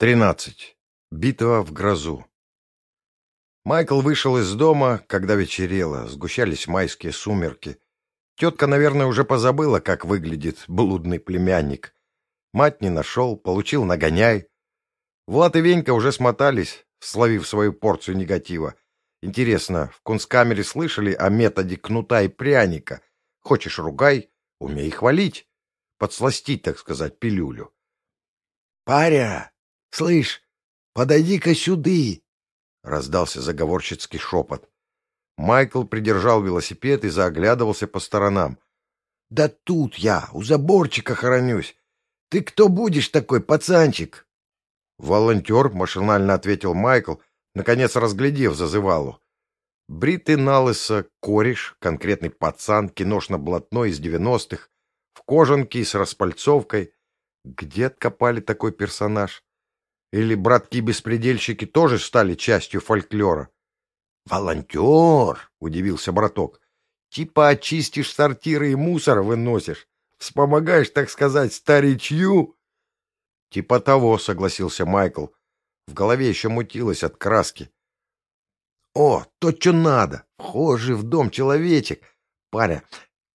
13. Битва в грозу. Майкл вышел из дома, когда вечерело, сгущались майские сумерки. Тетка, наверное, уже позабыла, как выглядит блудный племянник. Мать не нашел, получил нагоняй. Влад и Венька уже смотались, словив свою порцию негатива. Интересно, в кунсткамере слышали о методе кнута и пряника? Хочешь — ругай, умей хвалить. Подсластить, так сказать, пилюлю. — Паря, Слышь, подойди-ка сюды! — раздался заговорщицкий шепот. Майкл придержал велосипед и заоглядывался по сторонам. — Да тут я, у заборчика хоронюсь. Ты кто будешь такой, пацанчик? — Волонтер, — машинально ответил Майкл, наконец разглядев зазывалу. Бритый налысо, кореш, конкретный пацан, киношно-блатной из девяностых, в кожанке с распальцовкой. Где откопали такой персонаж? Или братки-беспредельщики тоже стали частью фольклора? «Волонтер!» — удивился браток. «Типа очистишь сортиры и мусор выносишь? Вспомогаешь, так сказать, старичью?» «Типа того», — согласился Майкл. В голове еще мутилось от краски. «О, то, что надо! Вхожий в дом человечек! Паря,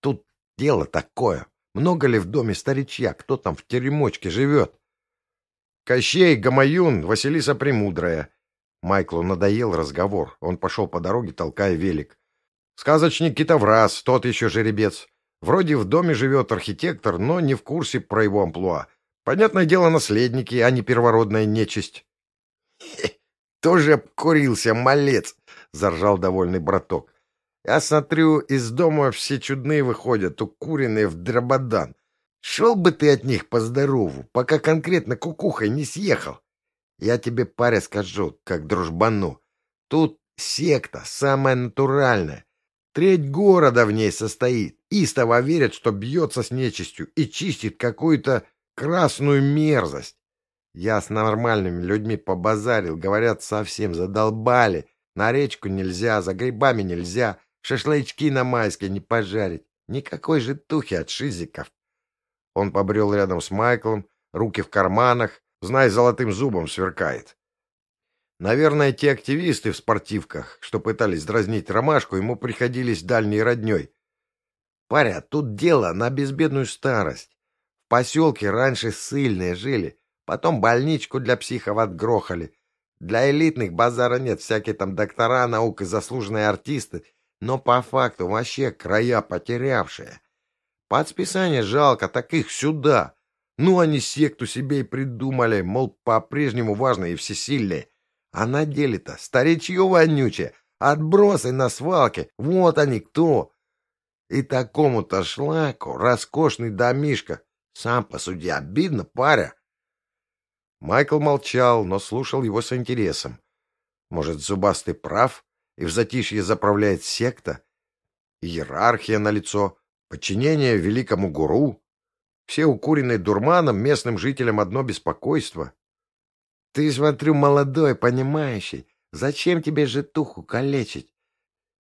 тут дело такое. Много ли в доме старичья? Кто там в теремочке живет?» Кощей, Гамаюн, Василиса Премудрая. Майклу надоел разговор. Он пошел по дороге, толкая велик. Сказочник Китовраз, тот еще жеребец. Вроде в доме живет архитектор, но не в курсе про его амплуа. Понятное дело, наследники, а не первородная нечисть. — Тоже обкурился, малец! — заржал довольный браток. — Я смотрю, из дома все чудные выходят, укуренные в дрободан. Шел бы ты от них по здорову, пока конкретно кукухой не съехал. Я тебе, паря, скажу, как дружбану. Тут секта самая натуральная. Треть города в ней состоит. Истово верят, что бьется с нечистью и чистит какую-то красную мерзость. Я с нормальными людьми побазарил, говорят, совсем задолбали. На речку нельзя, за грибами нельзя, шашлычки на майске не пожарить. Никакой же тухи от шизиков. Он побрел рядом с Майклом, руки в карманах, знай, золотым зубом сверкает. Наверное, те активисты в спортивках, что пытались дразнить ромашку, ему приходились дальней родней. Паря, тут дело на безбедную старость. В поселке раньше ссыльные жили, потом больничку для психов отгрохали. Для элитных базара нет, всякие там доктора наук и заслуженные артисты, но по факту вообще края потерявшие. Под списание жалко, так их сюда. Ну, они секту себе и придумали, мол, по-прежнему важно и всесильные. А на деле-то старичье вонючее, отбросы на свалке, вот они кто. И такому-то шлаку роскошный домишка. Сам по суде обидно, паря. Майкл молчал, но слушал его с интересом. Может, Зубастый прав, и в затишье заправляет секта? Иерархия на лицо, подчинение великому гуру. Все укуренные дурманом, местным жителям одно беспокойство. Ты, смотрю, молодой, понимающий. Зачем тебе житуху калечить?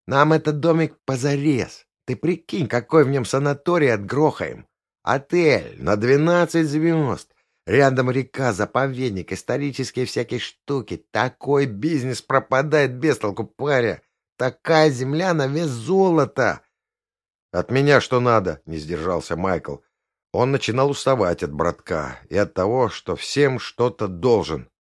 Нам этот домик позарез. Ты прикинь, какой в нем санаторий отгрохаем. Отель на двенадцать звезд. Рядом река, заповедник, исторические всякие штуки. Такой бизнес пропадает без толку, паря. Такая земля на вес золота. «От меня что надо?» — не сдержался Майкл. Он начинал уставать от братка и от того, что всем что-то должен.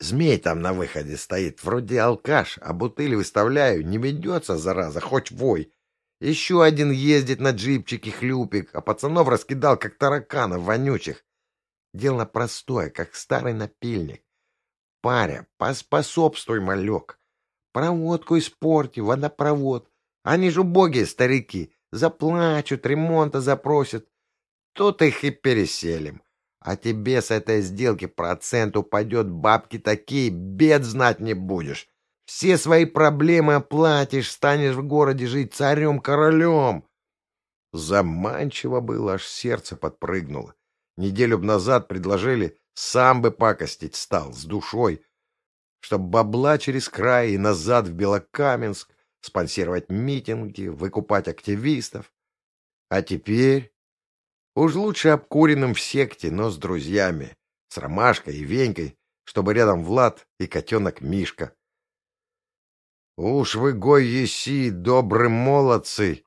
«Змей там на выходе стоит, вроде алкаш, а бутыли выставляю, не ведется, зараза, хоть вой. Еще один ездит на джипчике хлюпик, а пацанов раскидал, как тараканов вонючих. Дело простое, как старый напильник. Паря, поспособствуй, малек. Проводку испорти, водопровод. Они же убогие старики. Заплачут, ремонта запросят. Тут их и переселим. А тебе с этой сделки процент упадет, бабки такие, бед знать не будешь. Все свои проблемы оплатишь, станешь в городе жить царем-королем. Заманчиво было, аж сердце подпрыгнуло. Неделю назад предложили, сам бы пакостить стал, с душой, чтоб бабла через край и назад в Белокаменск, спонсировать митинги, выкупать активистов. А теперь уж лучше обкуренным в секте, но с друзьями. с Ромашкой и Венькой, чтобы рядом Влад и котенок Мишка. Уж вы, гой еси, добрые молодцы!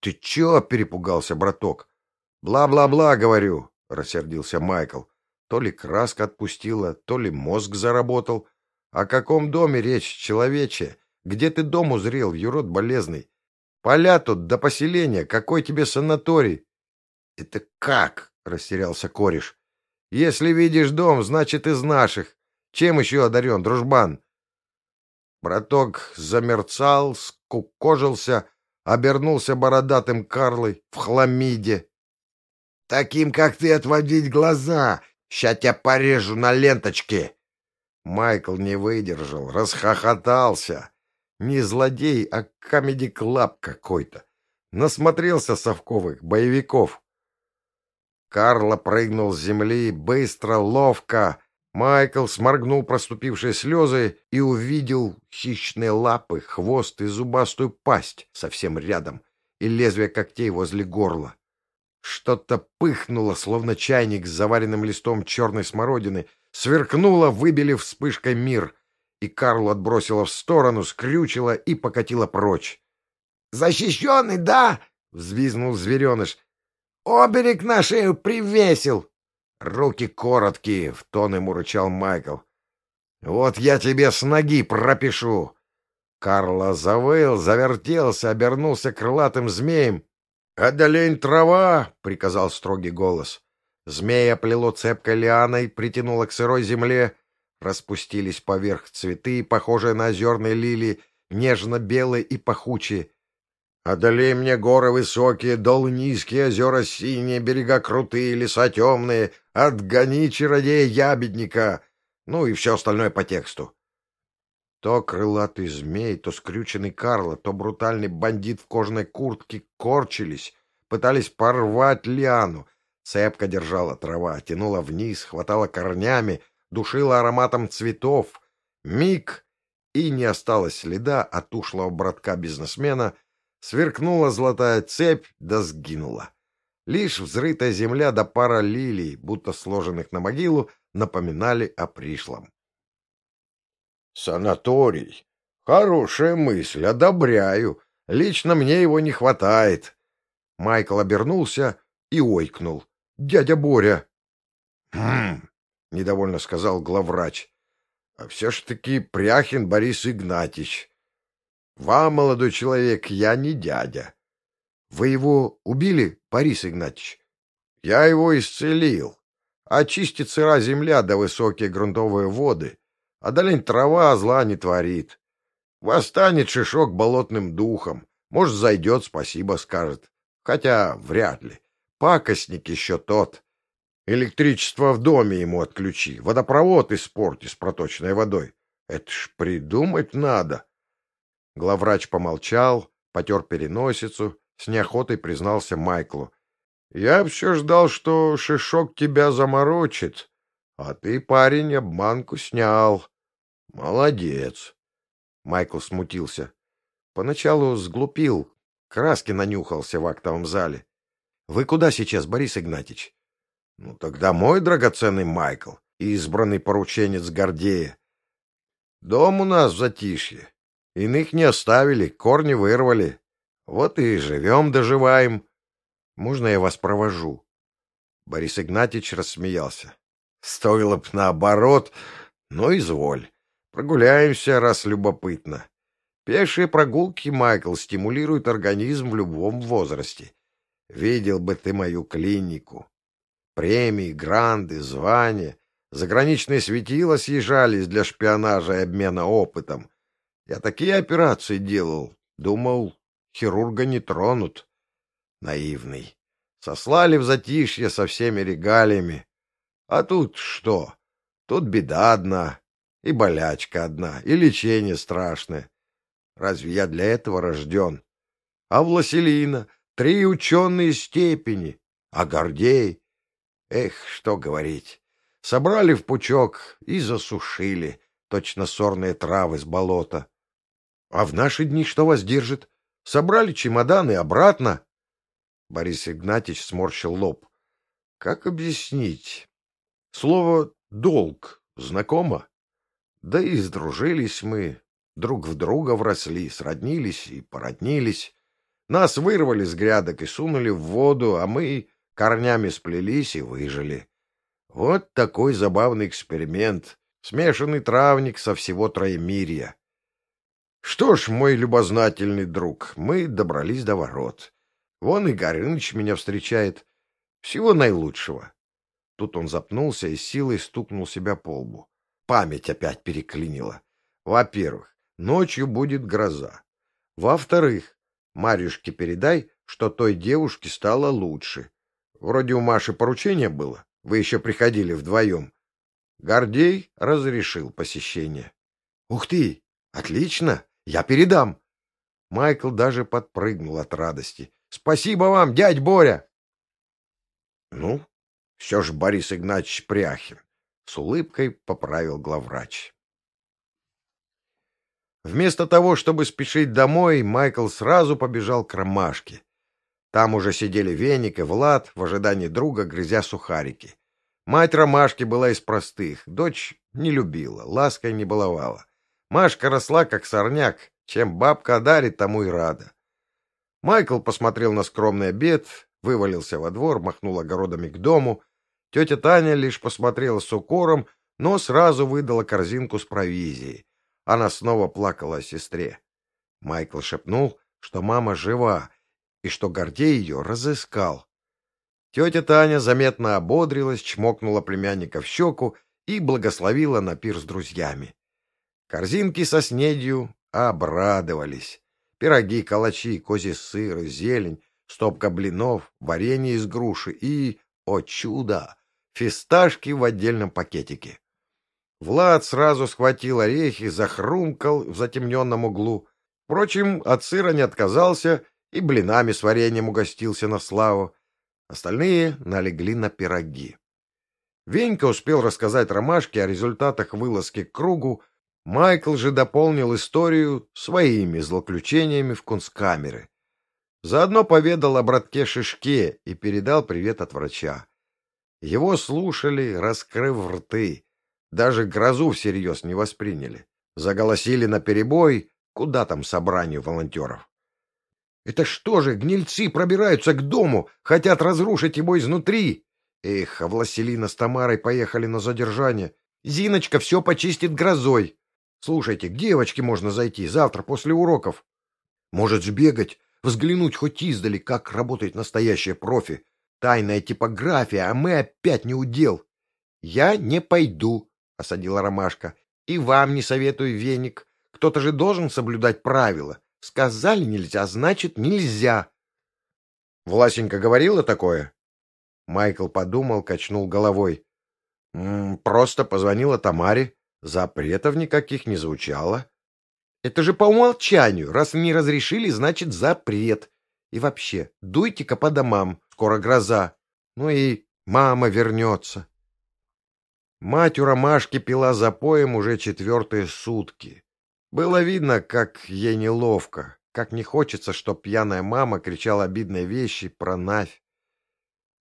Ты чё? — перепугался браток. Бла-бла-бла, говорю, — рассердился Майкл. То ли краска отпустила, то ли мозг заработал. О каком доме речь, человече? Где ты дом узрел, юрод болезный? Поля тут до поселения, какой тебе санаторий? — Это как? — растерялся кореш. — Если видишь дом, значит, из наших. Чем еще одарен, дружбан? Браток замерцал, скукожился, обернулся бородатым Карлой в хламиде. — Таким, как ты, отводить глаза! Ща тебя порежу на ленточке! Майкл не выдержал, расхохотался. Не злодей, а камеди-клаб какой-то. Насмотрелся совковых боевиков. Карло прыгнул с земли быстро, ловко. Майкл сморгнул проступившие слезы и увидел хищные лапы, хвост и зубастую пасть совсем рядом и лезвие когтей возле горла. Что-то пыхнуло, словно чайник с заваренным листом черной смородины, сверкнуло, выбелив вспышкой мир, и Карлу отбросило в сторону, скрючило и покатило прочь. «Защищенный, да?» — взвизнул звереныш. «Оберег на шею привесил!» «Руки короткие!» — в тон ему рычал Майкл. «Вот я тебе с ноги пропишу!» Карло завыл, завертелся, обернулся крылатым змеем «Одолень трава!» — приказал строгий голос. Змея плело цепкой лианой, притянуло к сырой земле. Распустились поверх цветы, похожие на озерные лилии, нежно-белые и пахучие. «Одолей мне горы высокие, долы низкие, озера синие, берега крутые, леса темные, отгони чародея ябедника!» Ну и все остальное по тексту. То крылатый змей, то скрюченный Карло, то брутальный бандит в кожаной куртке корчились, пытались порвать лиану. Цепка держала трава, тянула вниз, хватала корнями, душила ароматом цветов. Миг, и не осталось следа от ушлого братка-бизнесмена, сверкнула золотая цепь, да сгинула. Лишь взрытая земля да пара лилий, будто сложенных на могилу, напоминали о пришлом. Санаторий. Хорошая мысль, одобряю. Лично мне его не хватает. Майкл обернулся и ойкнул. Дядя Боря. Хм, недовольно сказал главврач. А все ж таки Пряхин Борис Игнатьич. Вам, молодой человек, я не дядя. Вы его убили, Борис Игнатьич? Я его исцелил. Очистит сыра земля до высокие грунтовые воды а долень трава зла не творит. Восстанет шишок болотным духом. Может, зайдет, спасибо скажет. Хотя вряд ли. Пакостник еще тот. Электричество в доме ему отключи, водопровод испорти с проточной водой. Это ж придумать надо. Главврач помолчал, потер переносицу, с неохотой признался Майклу. — Я все ждал, что Шишок тебя заморочит, а ты, парень, обманку снял. Молодец. Майкл смутился. Поначалу сглупил, краски нанюхался в актовом зале. Вы куда сейчас, Борис Игнатьевич? Ну, тогда мой драгоценный Майкл, избранный порученец Гордея. Дом у нас в затишье. Иных не оставили, корни вырвали. Вот и живем, доживаем. Можно я вас провожу? Борис Игнатьевич рассмеялся. Стоило б наоборот, но изволь. Прогуляемся, раз любопытно. Пешие прогулки, Майкл, стимулируют организм в любом возрасте. Видел бы ты мою клинику. Премии, гранды, звания. Заграничные светила съезжались для шпионажа и обмена опытом. Я такие операции делал. Думал, хирурга не тронут. Наивный. Сослали в затишье со всеми регалиями. А тут что? Тут беда одна, и болячка одна, и лечение страшное. Разве я для этого рожден? А Власелина три ученые степени, а Гордей... Эх, что говорить. Собрали в пучок и засушили, точно сорные травы с болота. А в наши дни что вас держит? Собрали чемоданы обратно? Борис Игнатьевич сморщил лоб. Как объяснить? Слово «долг» знакомо? Да и сдружились мы, друг в друга вросли, сроднились и породнились. Нас вырвали с грядок и сунули в воду, а мы корнями сплелись и выжили. Вот такой забавный эксперимент. Смешанный травник со всего троемирья. Что ж, мой любознательный друг, мы добрались до ворот. Вон и Горыныч меня встречает. Всего наилучшего. Тут он запнулся и силой стукнул себя по лбу. Память опять переклинила. Во-первых, ночью будет гроза. Во-вторых, Марюшке передай, что той девушке стало лучше. Вроде у Маши поручение было. Вы еще приходили вдвоем. Гордей разрешил посещение. — Ух ты! Отлично! Я передам! Майкл даже подпрыгнул от радости. — Спасибо вам, дядь Боря! — Ну, все ж Борис Игнатьевич Пряхин, — с улыбкой поправил главврач. Вместо того, чтобы спешить домой, Майкл сразу побежал к ромашке. Там уже сидели Веник и Влад в ожидании друга, грызя сухарики. Мать Ромашки была из простых, дочь не любила, лаской не баловала. Машка росла, как сорняк, чем бабка одарит, тому и рада. Майкл посмотрел на скромный обед, вывалился во двор, махнул огородами к дому. Тетя Таня лишь посмотрела с укором, но сразу выдала корзинку с провизией. Она снова плакала о сестре. Майкл шепнул, что мама жива и что Гордей ее разыскал. Тетя Таня заметно ободрилась, чмокнула племянника в щеку и благословила на пир с друзьями. Корзинки со снедью обрадовались. Пироги, калачи, козий сыр, зелень, стопка блинов, варенье из груши и, о чудо, фисташки в отдельном пакетике. Влад сразу схватил орехи, захрумкал в затемненном углу. Впрочем, от сыра не отказался и блинами с вареньем угостился на славу. Остальные налегли на пироги. Венька успел рассказать Ромашке о результатах вылазки к кругу, Майкл же дополнил историю своими злоключениями в кунсткамеры. Заодно поведал о братке Шишке и передал привет от врача. Его слушали, раскрыв рты. Даже грозу всерьез не восприняли. Заголосили на перебой, куда там собранию волонтеров. Это что же, гнильцы пробираются к дому, хотят разрушить его изнутри? Эх, а Власелина с Тамарой поехали на задержание. Зиночка все почистит грозой. Слушайте, к девочке можно зайти завтра после уроков. Может сбегать, взглянуть хоть издали, как работает настоящая профи. Тайная типография, а мы опять не удел. Я не пойду, — осадила Ромашка. И вам не советую, Веник. Кто-то же должен соблюдать правила. Сказали нельзя, значит нельзя. Власенька говорила такое? Майкл подумал, качнул головой. М -м, просто позвонила Тамаре. Запретов никаких не звучало. Это же по умолчанию. Раз не разрешили, значит запрет. И вообще, дуйте-ка по домам. Скоро гроза. Ну и мама вернется. Мать у Ромашки пила запоем уже четвертые сутки. Было видно, как ей неловко, как не хочется, чтоб пьяная мама кричала обидные вещи про Навь.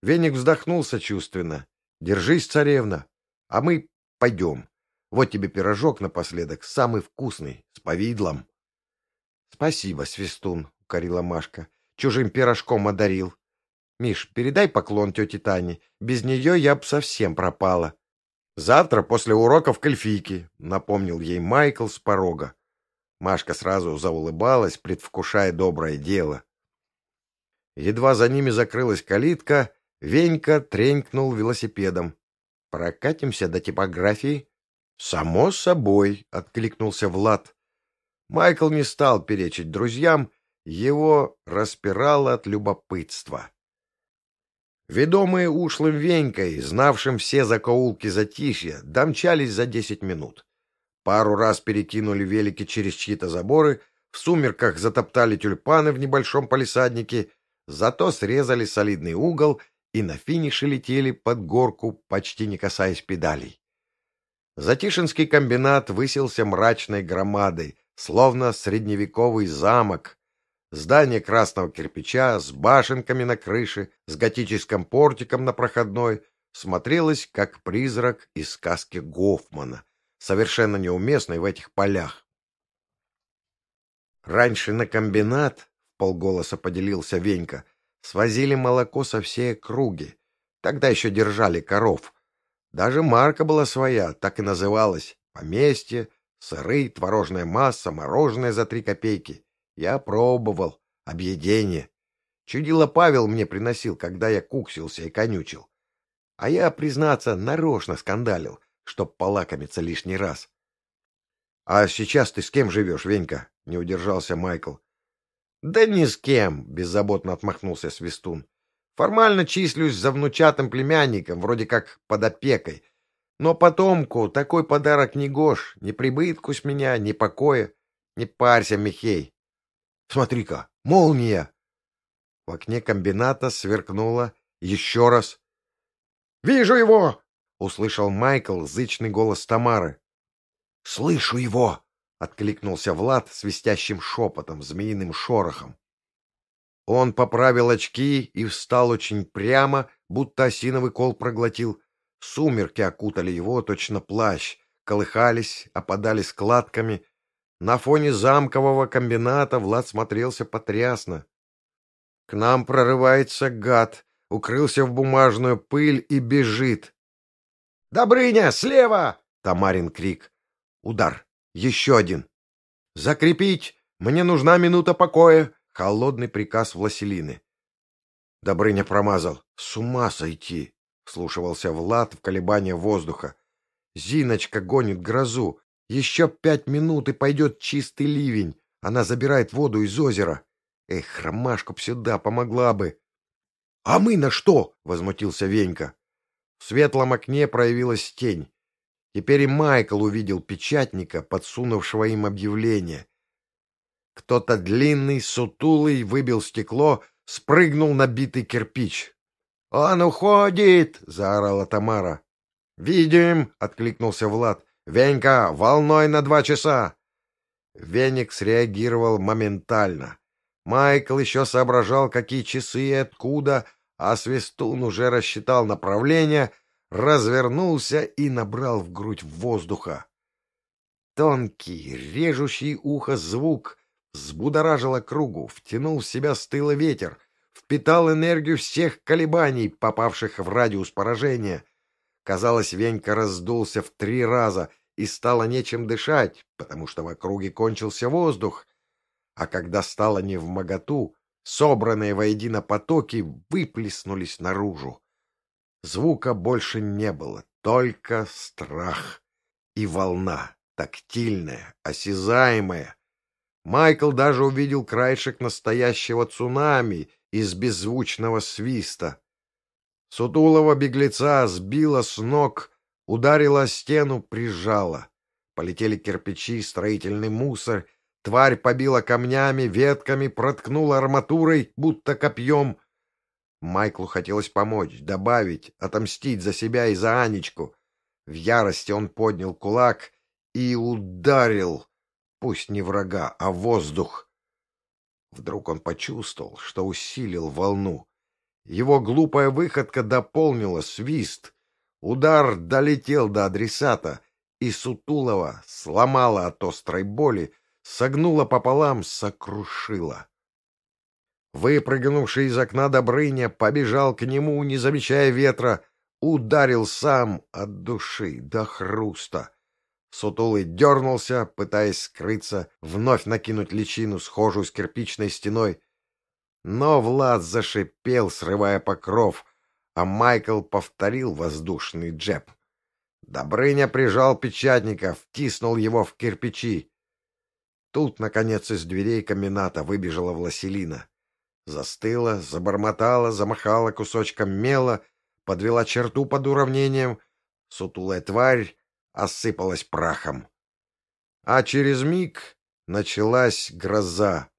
Веник вздохнул сочувственно. «Держись, царевна, а мы пойдем. Вот тебе пирожок напоследок, самый вкусный, с повидлом». «Спасибо, Свистун», — укорила Машка. «Чужим пирожком одарил. Миш, передай поклон тете Тане. Без нее я б совсем пропала». «Завтра после уроков к эльфийке», — напомнил ей Майкл с порога. Машка сразу заулыбалась, предвкушая доброе дело. Едва за ними закрылась калитка, Венька тренькнул велосипедом. «Прокатимся до типографии?» «Само собой», — откликнулся Влад. Майкл не стал перечить друзьям, его распирало от любопытства. Ведомые ушлым Венькой, знавшим все закоулки затишья, домчались за десять минут. Пару раз перекинули велики через чьи-то заборы, в сумерках затоптали тюльпаны в небольшом палисаднике, зато срезали солидный угол и на финише летели под горку, почти не касаясь педалей. Затишинский комбинат высился мрачной громадой, словно средневековый замок. Здание красного кирпича с башенками на крыше, с готическим портиком на проходной, смотрелась как призрак из сказки Гофмана, совершенно неуместной в этих полях. Раньше на комбинат, полголоса поделился Венька, свозили молоко со всей округи. Тогда еще держали коров. Даже марка была своя, так и называлась. Поместье, сыры, творожная масса, мороженое за три копейки. Я пробовал. Объедение. Чудило Павел мне приносил, когда я куксился и конючил. А я, признаться, нарочно скандалил, чтоб полакомиться лишний раз. — А сейчас ты с кем живешь, Венька? — не удержался Майкл. — Да ни с кем, — беззаботно отмахнулся Свистун. — Формально числюсь за внучатым племянником, вроде как под опекой. Но потомку такой подарок не гош, ни прибытку с меня, ни покоя. Не парься, Михей. Смотри-ка, молния! В окне комбината сверкнуло еще раз. «Вижу его!» — услышал Майкл зычный голос Тамары. «Слышу его!» — откликнулся Влад свистящим шепотом, змеиным шорохом. Он поправил очки и встал очень прямо, будто осиновый кол проглотил. Сумерки окутали его, точно плащ, колыхались, опадали складками. На фоне замкового комбината Влад смотрелся потрясно. К нам прорывается гад, укрылся в бумажную пыль и бежит. «Добрыня, слева!» — Тамарин крик. Удар. Еще один. «Закрепить! Мне нужна минута покоя!» — холодный приказ Власелины. Добрыня промазал. «С ума сойти!» — слушался Влад в колебания воздуха. «Зиночка гонит грозу. Еще пять минут, и пойдет чистый ливень. Она забирает воду из озера. Эх, ромашку б сюда помогла бы. — А мы на что? — возмутился Венька. В светлом окне проявилась тень. Теперь и Майкл увидел печатника, подсунувшего им объявление. Кто-то длинный, сутулый, выбил стекло, спрыгнул на битый кирпич. — Он уходит! — заорала Тамара. — Видим! — откликнулся Влад. — Венька, волной на два часа! Веник среагировал моментально. Майкл еще соображал, какие часы и откуда, а Свистун уже рассчитал направление, развернулся и набрал в грудь воздуха. Тонкий, режущий ухо звук взбудоражил округу, втянул в себя с тыла ветер, впитал энергию всех колебаний, попавших в радиус поражения. Казалось, Венька раздулся в три раза и стало нечем дышать, потому что в округе кончился воздух — а когда стало не в моготу, собранные воедино потоки выплеснулись наружу. Звука больше не было, только страх и волна, тактильная, осязаемая. Майкл даже увидел краешек настоящего цунами из беззвучного свиста. Сутулого беглеца сбила с ног, ударила стену, прижала. Полетели кирпичи, строительный мусор, Тварь побила камнями, ветками, проткнула арматурой, будто копьем. Майклу хотелось помочь, добавить, отомстить за себя и за Анечку. В ярости он поднял кулак и ударил, пусть не врага, а воздух. Вдруг он почувствовал, что усилил волну. Его глупая выходка дополнила свист. Удар долетел до адресата, и Сутулова сломала от острой боли, согнула пополам, сокрушила. Выпрыгнувший из окна Добрыня побежал к нему, не замечая ветра, ударил сам от души до хруста. Сутулый дернулся, пытаясь скрыться, вновь накинуть личину, схожую с кирпичной стеной. Но Влад зашипел, срывая покров, а Майкл повторил воздушный джеб. Добрыня прижал печатника, втиснул его в кирпичи. Тут, наконец, из дверей комбината выбежала Власелина. Застыла, забормотала, замахала кусочком мела, подвела черту под уравнением. Сутулая тварь осыпалась прахом. А через миг началась гроза.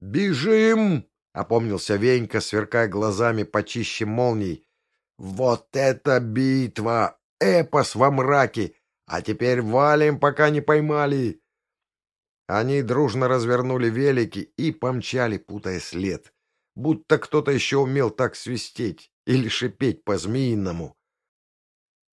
«Бежим!» — опомнился Венька, сверкая глазами почище молний. «Вот это битва! Эпос во мраке! А теперь валим, пока не поймали!» Они дружно развернули велики и помчали, путая след. Будто кто-то еще умел так свистеть. или шипеть по-змеиному.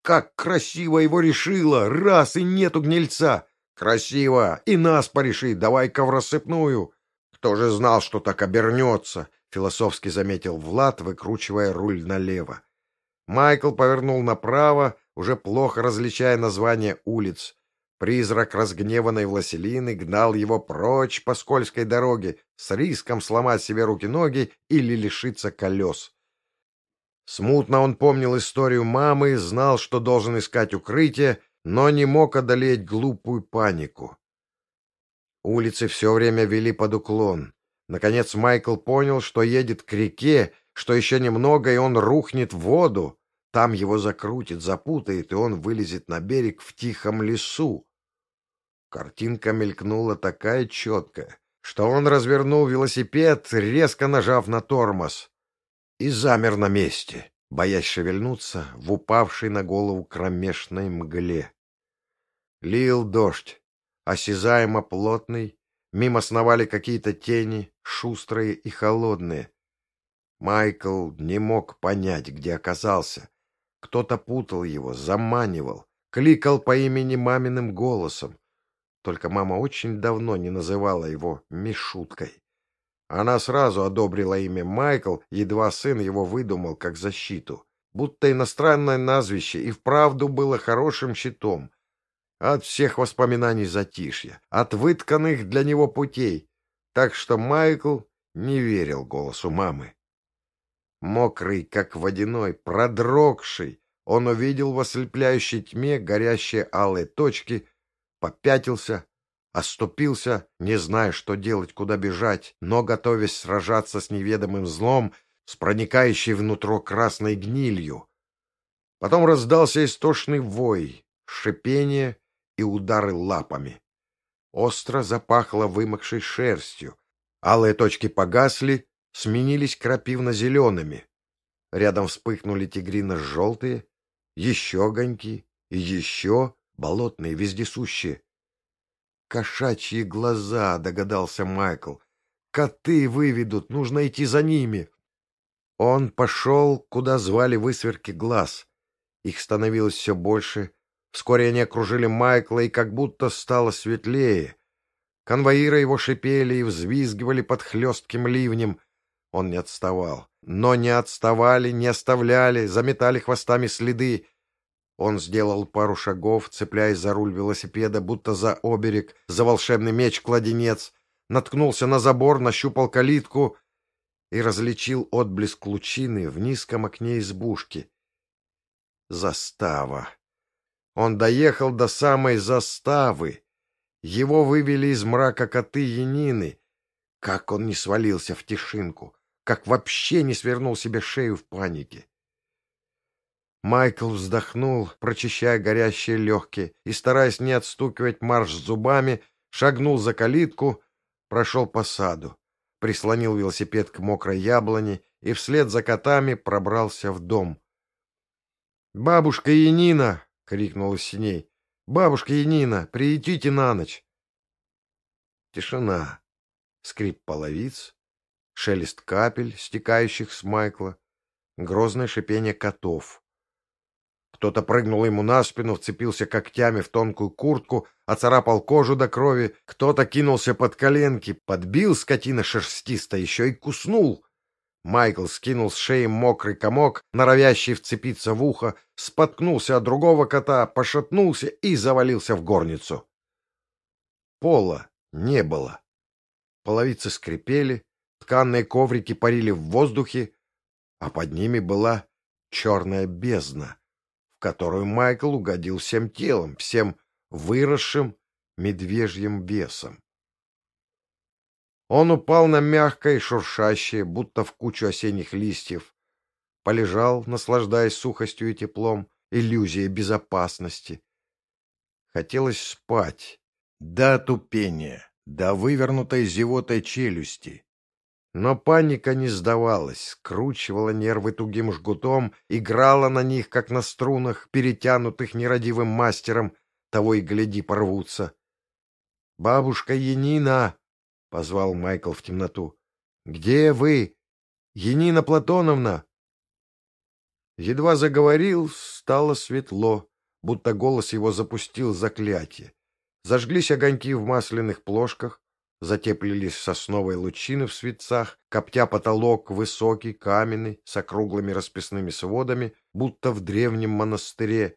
Как красиво его решила! Раз и нету гнильца! Красиво! И нас пореши! Давай-ка в рассыпную! Кто же знал, что так обернется? Философски заметил Влад, выкручивая руль налево. Майкл повернул направо, уже плохо различая названия улиц. Призрак разгневанной Власелины гнал его прочь по скользкой дороге с риском сломать себе руки-ноги или лишиться колес. Смутно он помнил историю мамы, знал, что должен искать укрытие, но не мог одолеть глупую панику. Улицы все время вели под уклон. Наконец Майкл понял, что едет к реке, что еще немного, и он рухнет в воду. Там его закрутит, запутает, и он вылезет на берег в тихом лесу. Картинка мелькнула такая четкая, что он развернул велосипед, резко нажав на тормоз и замер на месте, боясь шевельнуться в упавшей на голову кромешной мгле. Лил дождь, осязаемо плотный, мимо сновали какие-то тени, шустрые и холодные. Майкл не мог понять, где оказался. Кто-то путал его, заманивал, кликал по имени маминым голосом. Только мама очень давно не называла его Мишуткой. Она сразу одобрила имя Майкл, едва сын его выдумал как защиту. Будто иностранное назвище и вправду было хорошим щитом. От всех воспоминаний затишья, от вытканных для него путей. Так что Майкл не верил голосу мамы. Мокрый, как водяной, продрогший, он увидел в ослепляющей тьме горящие алые точки, попятился, Оступился, не зная, что делать, куда бежать, но готовясь сражаться с неведомым злом, с проникающей внутрь красной гнилью. Потом раздался истошный вой, шипение и удары лапами. Остро запахло вымокшей шерстью. Алые точки погасли, сменились крапивно-зелеными. Рядом вспыхнули тигрино-желтые, еще огоньки еще болотные, вездесущие. Кошачьи глаза, догадался Майкл. Коты выведут, нужно идти за ними. Он пошел, куда звали высверки глаз. Их становилось все больше. Вскоре они окружили Майкла, и как будто стало светлее. Конвоиры его шипели и взвизгивали под хлестким ливнем. Он не отставал. Но не отставали, не оставляли, заметали хвостами следы. Он сделал пару шагов, цепляясь за руль велосипеда, будто за оберег, за волшебный меч-кладенец, наткнулся на забор, нащупал калитку и различил отблеск лучины в низком окне избушки. Застава. Он доехал до самой заставы. Его вывели из мрака коты Янины. Как он не свалился в тишинку, как вообще не свернул себе шею в панике. Майкл вздохнул, прочищая горящие легкие, и, стараясь не отстукивать марш зубами, шагнул за калитку, прошел по саду, прислонил велосипед к мокрой яблоне и вслед за котами пробрался в дом. «Бабушка Янина!» — крикнула синей. «Бабушка Янина, приютите на ночь!» Тишина, скрип половиц, шелест капель, стекающих с Майкла, грозное шипение котов — кто-то прыгнул ему на спину, вцепился когтями в тонкую куртку, оцарапал кожу до крови. Кто-то кинулся под коленки, подбил скотина шерстисто, еще и куснул. Майкл скинул с шеи мокрый комок, норовящий вцепиться в ухо, споткнулся от другого кота, пошатнулся и завалился в горницу. Пола не было. Половицы скрипели, тканные коврики парили в воздухе, а под ними была черная бездна которую Майкл угодил всем телом, всем выросшим медвежьим весом. Он упал на мягкое шуршащее, будто в кучу осенних листьев, полежал, наслаждаясь сухостью и теплом, иллюзией безопасности. Хотелось спать, до тупения, до вывернутой зевотой челюсти, но паника не сдавалась, скручивала нервы тугим жгутом, играла на них, как на струнах, перетянутых нерадивым мастером, того и гляди порвутся. — Бабушка Енина! — позвал Майкл в темноту. — Где вы? Енина Платоновна! Едва заговорил, стало светло, будто голос его запустил заклятие. Зажглись огоньки в масляных плошках, затеплились сосновые лучины в светцах, коптя потолок высокий, каменный, с округлыми расписными сводами, будто в древнем монастыре.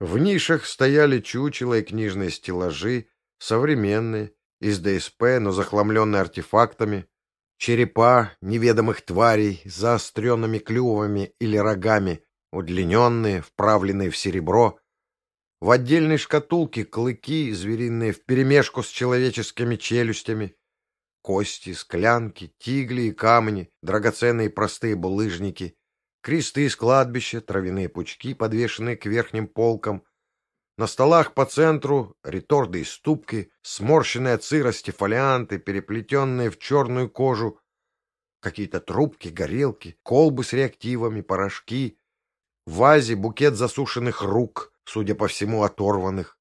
В нишах стояли чучела и книжные стеллажи, современные, из ДСП, но захламленные артефактами, черепа неведомых тварей заостренными клювами или рогами, удлиненные, вправленные в серебро, в отдельной шкатулке клыки, звериные вперемешку с человеческими челюстями, кости, склянки, тигли и камни, драгоценные простые булыжники, кресты из кладбища, травяные пучки, подвешенные к верхним полкам. На столах по центру реторды и ступки, сморщенные от сырости фолианты, переплетенные в черную кожу, какие-то трубки, горелки, колбы с реактивами, порошки, в вазе букет засушенных рук — судя по всему, оторванных.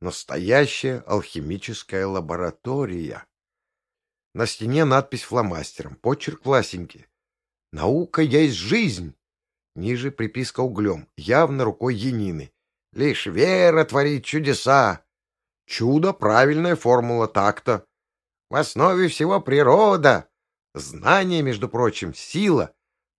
Настоящая алхимическая лаборатория. На стене надпись фломастером, почерк Власеньки. «Наука есть жизнь!» Ниже приписка углем, явно рукой Янины. «Лишь вера творит чудеса!» «Чудо — правильная формула такта!» «В основе всего природа!» «Знание, между прочим, сила!»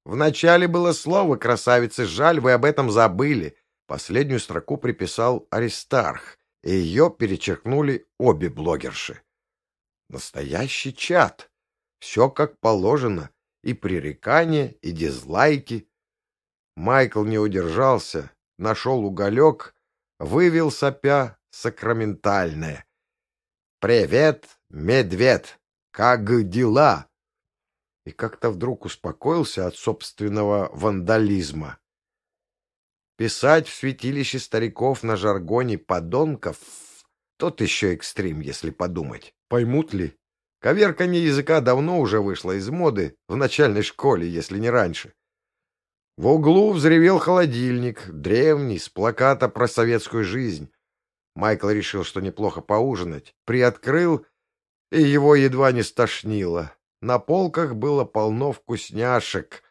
Вначале было слово, красавицы, жаль, вы об этом забыли. Последнюю строку приписал Аристарх, и ее перечеркнули обе блогерши. Настоящий чат. Все как положено. И пререкания, и дизлайки. Майкл не удержался, нашел уголек, вывел сопя сакраментальное. «Привет, медведь! Как дела?» И как-то вдруг успокоился от собственного вандализма. Писать в святилище стариков на жаргоне подонков — тот еще экстрим, если подумать. Поймут ли? Коверканье языка давно уже вышло из моды, в начальной школе, если не раньше. В углу взревел холодильник, древний, с плаката про советскую жизнь. Майкл решил, что неплохо поужинать, приоткрыл, и его едва не стошнило. На полках было полно вкусняшек.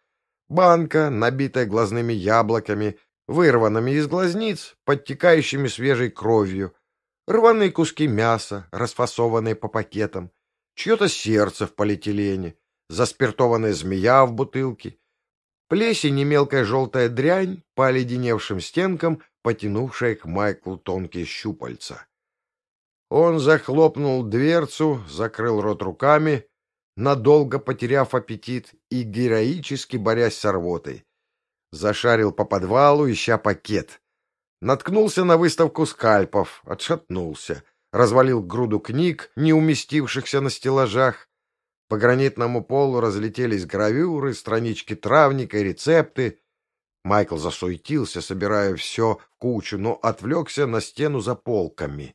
Банка, набитая глазными яблоками — вырванными из глазниц, подтекающими свежей кровью, рваные куски мяса, расфасованные по пакетам, чье-то сердце в полиэтилене, заспиртованная змея в бутылке, плесень и мелкая желтая дрянь по оледеневшим стенкам, потянувшая к Майклу тонкие щупальца. Он захлопнул дверцу, закрыл рот руками, надолго потеряв аппетит и героически борясь с рвотой. Зашарил по подвалу, ища пакет. Наткнулся на выставку скальпов, отшатнулся. Развалил груду книг, не уместившихся на стеллажах. По гранитному полу разлетелись гравюры, странички травника и рецепты. Майкл засуетился, собирая все в кучу, но отвлекся на стену за полками.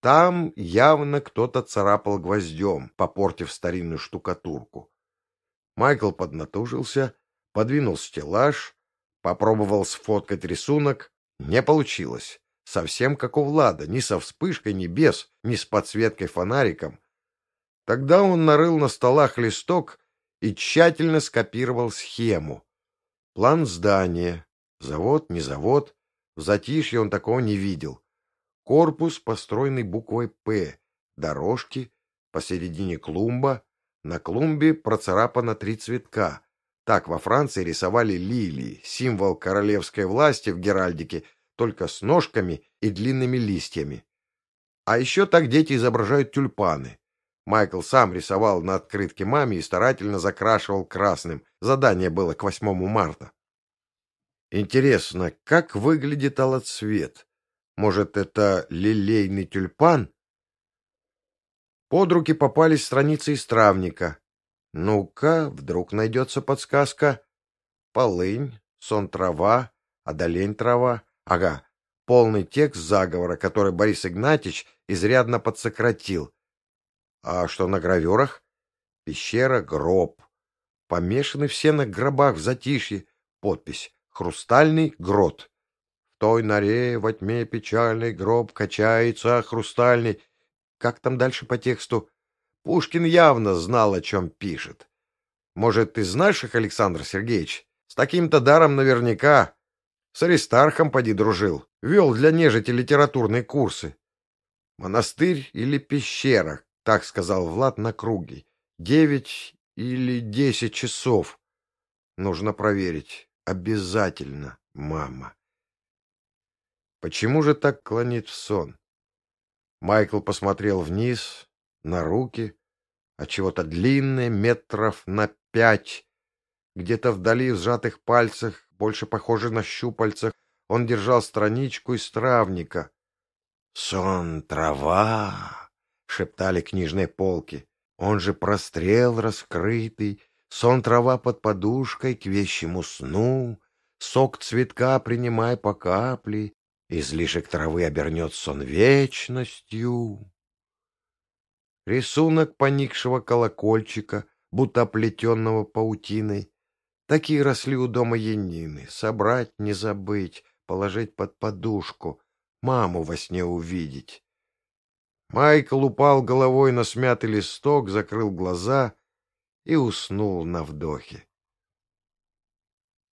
Там явно кто-то царапал гвоздем, попортив старинную штукатурку. Майкл поднатужился, подвинул стеллаж, попробовал сфоткать рисунок. Не получилось. Совсем как у Влада, ни со вспышкой, ни без, ни с подсветкой фонариком. Тогда он нарыл на столах листок и тщательно скопировал схему. План здания. Завод, не завод. В затишье он такого не видел. Корпус, построенный буквой «П». Дорожки. Посередине клумба. На клумбе процарапано три цветка. Так во Франции рисовали лилии, символ королевской власти в геральдике, только с ножками и длинными листьями. А еще так дети изображают тюльпаны. Майкл сам рисовал на открытке маме и старательно закрашивал красным. Задание было к 8 марта. Интересно, как выглядит алоцвет? Может, это лилейный тюльпан? Под руки попались страницы из травника. Ну-ка, вдруг найдется подсказка. Полынь, сон трава, одолень трава. Ага, полный текст заговора, который Борис Игнатьич изрядно подсократил. А что на гравюрах? Пещера, гроб. Помешаны все на гробах в затишье. Подпись «Хрустальный грот». В той норе во тьме печальный гроб качается хрустальный. Как там дальше по тексту? Пушкин явно знал, о чем пишет. Может, ты знаешь их, Александр Сергеевич? С таким-то даром наверняка. С Аристархом поди дружил. Вел для нежити литературные курсы. Монастырь или пещера, так сказал Влад на круге. Девять или десять часов. Нужно проверить. Обязательно, мама. Почему же так клонит в сон? Майкл посмотрел вниз, на руки, а чего-то длинное, метров на пять. Где-то вдали в сжатых пальцах, больше похоже на щупальцах, он держал страничку из травника. «Сон, трава!» — шептали книжные полки. «Он же прострел раскрытый, сон, трава под подушкой к вещему сну, сок цветка принимай по капле, излишек травы обернет сон вечностью». Рисунок поникшего колокольчика, будто оплетенного паутиной, Такие росли у дома Янины. Собрать, не забыть, положить под подушку, маму во сне увидеть. Майкл упал головой на смятый листок, закрыл глаза и уснул на вдохе.